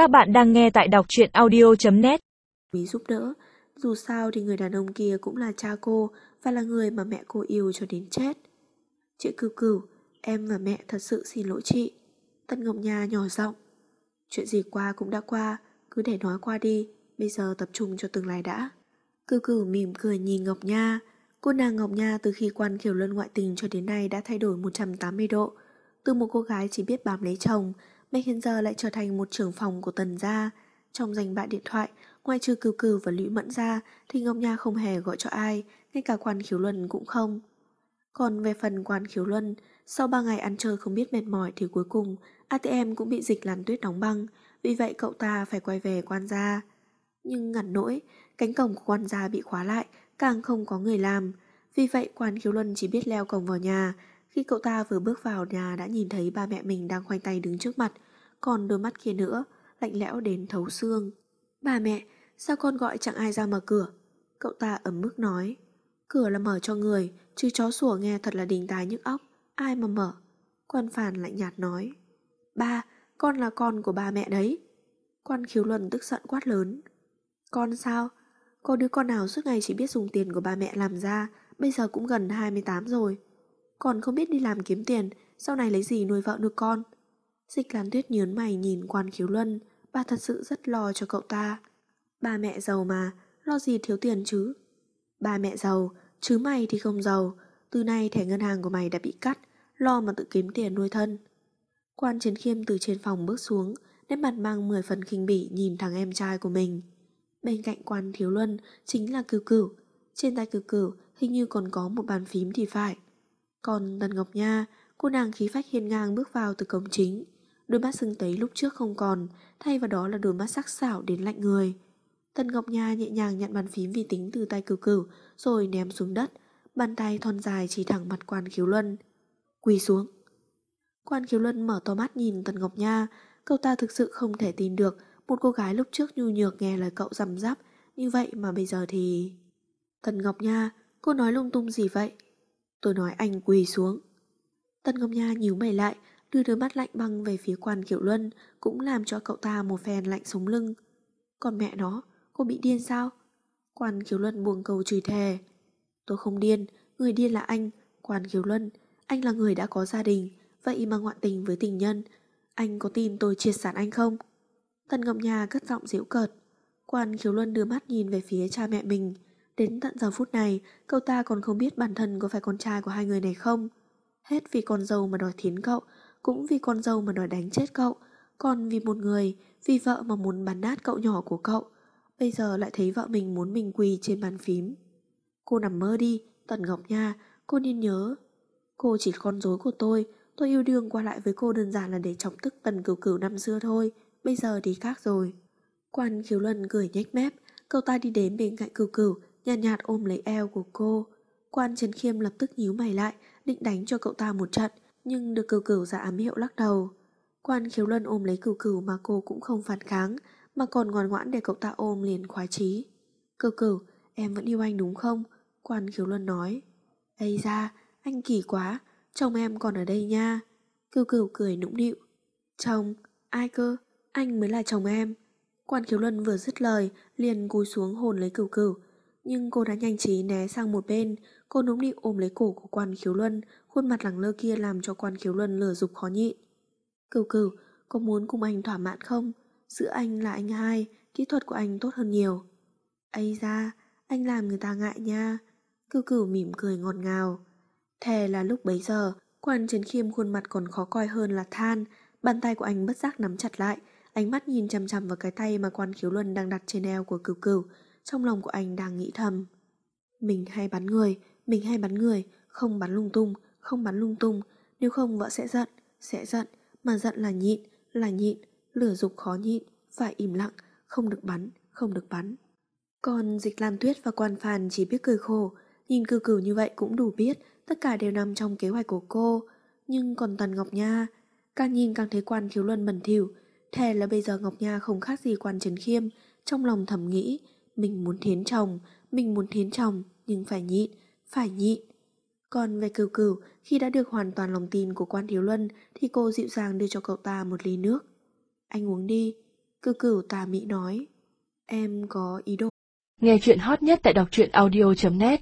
Các bạn đang nghe tại đọc truyện audio.net Mỹ giúp đỡ, dù sao thì người đàn ông kia cũng là cha cô và là người mà mẹ cô yêu cho đến chết. Chị cừu cừu, em và mẹ thật sự xin lỗi chị. Tân Ngọc Nha nhỏ giọng. Chuyện gì qua cũng đã qua, cứ để nói qua đi, bây giờ tập trung cho tương lai đã. Cừu cừu mỉm cười nhìn Ngọc Nha. Cô nàng Ngọc Nha từ khi quan kiểu luân ngoại tình cho đến nay đã thay đổi 180 độ. Từ một cô gái chỉ biết bám lấy chồng, Bách hiện giờ lại trở thành một trưởng phòng của Tần gia. Trong danh bạ điện thoại, ngoài trừ cừu cừu và Lũy Mẫn ra thì Ngọc Nha không hề gọi cho ai, ngay cả quan khiếu luân cũng không. Còn về phần quan khiếu luân, sau 3 ngày ăn chơi không biết mệt mỏi thì cuối cùng ATM cũng bị dịch làn tuyết đóng băng, vì vậy cậu ta phải quay về quan gia. Nhưng ngẩn nỗi, cánh cổng của quan gia bị khóa lại, càng không có người làm. Vì vậy quan khiếu luân chỉ biết leo cổng vào nhà, khi cậu ta vừa bước vào nhà đã nhìn thấy ba mẹ mình đang khoanh tay đứng trước mặt, còn đôi mắt kia nữa, lạnh lẽo đến thấu xương. bà mẹ, sao con gọi chẳng ai ra mở cửa? Cậu ta ấm mức nói. Cửa là mở cho người, chứ chó sủa nghe thật là đình tài nhức óc, ai mà mở? Quan phàn lạnh nhạt nói. Ba, con là con của ba mẹ đấy. Quan khiếu luân tức giận quát lớn. Con sao? Có đứa con nào suốt ngày chỉ biết dùng tiền của ba mẹ làm ra, bây giờ cũng gần 28 rồi còn không biết đi làm kiếm tiền, sau này lấy gì nuôi vợ nuôi con. Dịch Lan Tuyết nhớn mày nhìn quan khiếu luân, bà thật sự rất lo cho cậu ta. Ba mẹ giàu mà, lo gì thiếu tiền chứ? Ba mẹ giàu, chứ mày thì không giàu, từ nay thẻ ngân hàng của mày đã bị cắt, lo mà tự kiếm tiền nuôi thân. Quan chiến Khiêm từ trên phòng bước xuống, nét mặt mang 10 phần khinh bỉ nhìn thằng em trai của mình. Bên cạnh quan thiếu luân chính là cửu cửu, trên tay cửu cửu hình như còn có một bàn phím thì phải. Còn Tần Ngọc Nha, cô nàng khí phách hiên ngang bước vào từ cổng chính. Đôi mắt sưng tấy lúc trước không còn, thay vào đó là đôi mắt sắc sảo đến lạnh người. Tần Ngọc Nha nhẹ nhàng nhận bàn phím vi tính từ tay cửu cửu, rồi ném xuống đất. Bàn tay thon dài chỉ thẳng mặt quan khiếu luân. Quỳ xuống. Quan khiếu luân mở to mắt nhìn Tần Ngọc Nha. Cậu ta thực sự không thể tin được một cô gái lúc trước nhu nhược nghe lời cậu rằm rắp. Như vậy mà bây giờ thì... Tần Ngọc Nha, cô nói lung tung gì vậy? Tôi nói anh quỳ xuống. Tần Ngọc Nha nhíu mày lại, đưa đôi mắt lạnh băng về phía quan Kiều Luân, cũng làm cho cậu ta một phen lạnh sống lưng. Còn mẹ nó, cô bị điên sao? Quan Kiều Luân buông câu chửi thề. Tôi không điên, người điên là anh, Quan Kiều Luân. Anh là người đã có gia đình, vậy mà ngoại tình với tình nhân. Anh có tin tôi triệt sản anh không? Tần Ngọc Nhà cất giọng giễu cợt. Quan Kiều Luân đưa mắt nhìn về phía cha mẹ mình, Đến tận giờ phút này, cậu ta còn không biết bản thân có phải con trai của hai người này không. Hết vì con dâu mà đòi thiến cậu, cũng vì con dâu mà đòi đánh chết cậu, còn vì một người, vì vợ mà muốn bắn nát cậu nhỏ của cậu. Bây giờ lại thấy vợ mình muốn mình quỳ trên bàn phím. Cô nằm mơ đi, Tần Ngọc Nha, cô nên nhớ. Cô chỉ con dối của tôi, tôi yêu đương qua lại với cô đơn giản là để chọc tức Tần Cửu Cửu năm xưa thôi, bây giờ thì khác rồi. Quan Khiếu Luân cười nhếch mép, cậu ta đi đến bên cạnh Cửu Cửu, nhàn nhạt, nhạt ôm lấy eo của cô. Quan trần Khiêm lập tức nhíu mày lại, định đánh cho cậu ta một trận, nhưng được cửu cửu ra ám hiệu lắc đầu. Quan khiếu luân ôm lấy cửu cửu mà cô cũng không phản kháng, mà còn ngoan ngoãn để cậu ta ôm liền khoái chí. Cửu cửu, em vẫn yêu anh đúng không? Quan khiếu luân nói. Ây ra, anh kỳ quá, chồng em còn ở đây nha. Cửu cửu cười nũng nịu. Chồng, ai cơ? Anh mới là chồng em. Quan khiếu luân vừa dứt lời, liền cúi xuống hồn lấy cửu cửu, nhưng cô đã nhanh trí né sang một bên, cô núm nịu ôm lấy cổ của quan khiếu luân, khuôn mặt lẳng lơ kia làm cho quan khiếu luân lửa dục khó nhịn. Cửu cửu, có muốn cùng anh thỏa mãn không? Giữa anh là anh hai, kỹ thuật của anh tốt hơn nhiều. Ây ra, anh làm người ta ngại nha. Cửu cửu mỉm cười ngọt ngào. Thề là lúc bấy giờ, quan trấn khiêm khuôn mặt còn khó coi hơn là than, bàn tay của anh bất giác nắm chặt lại, ánh mắt nhìn chằm chằm vào cái tay mà quan khiếu luân đang đặt trên eo của cửu cửu, trong lòng của anh đang nghĩ thầm. Mình hay bắn người, mình hay bắn người, không bắn lung tung, không bắn lung tung, nếu không vợ sẽ giận, sẽ giận, mà giận là nhịn, là nhịn, lửa dục khó nhịn, phải im lặng, không được bắn, không được bắn. Còn dịch Lan Tuyết và quan phàn chỉ biết cười khổ, nhìn cư cử như vậy cũng đủ biết tất cả đều nằm trong kế hoạch của cô. Nhưng còn Tần Ngọc Nha, càng nhìn càng thấy quan khiếu luân bẩn thỉu, thề là bây giờ Ngọc Nha không khác gì quan trấn khiêm, trong lòng thầm nghĩ mình muốn thiến chồng, mình muốn thiến chồng, nhưng phải nhịn, phải nhịn. Còn về cừu cừu, khi đã được hoàn toàn lòng tin của quan thiếu luân thì cô dịu dàng đưa cho cậu ta một ly nước. Anh uống đi. Cừu cừu tà mị nói. Em có ý đồ. Nghe chuyện hot nhất tại đọc truyện audio.net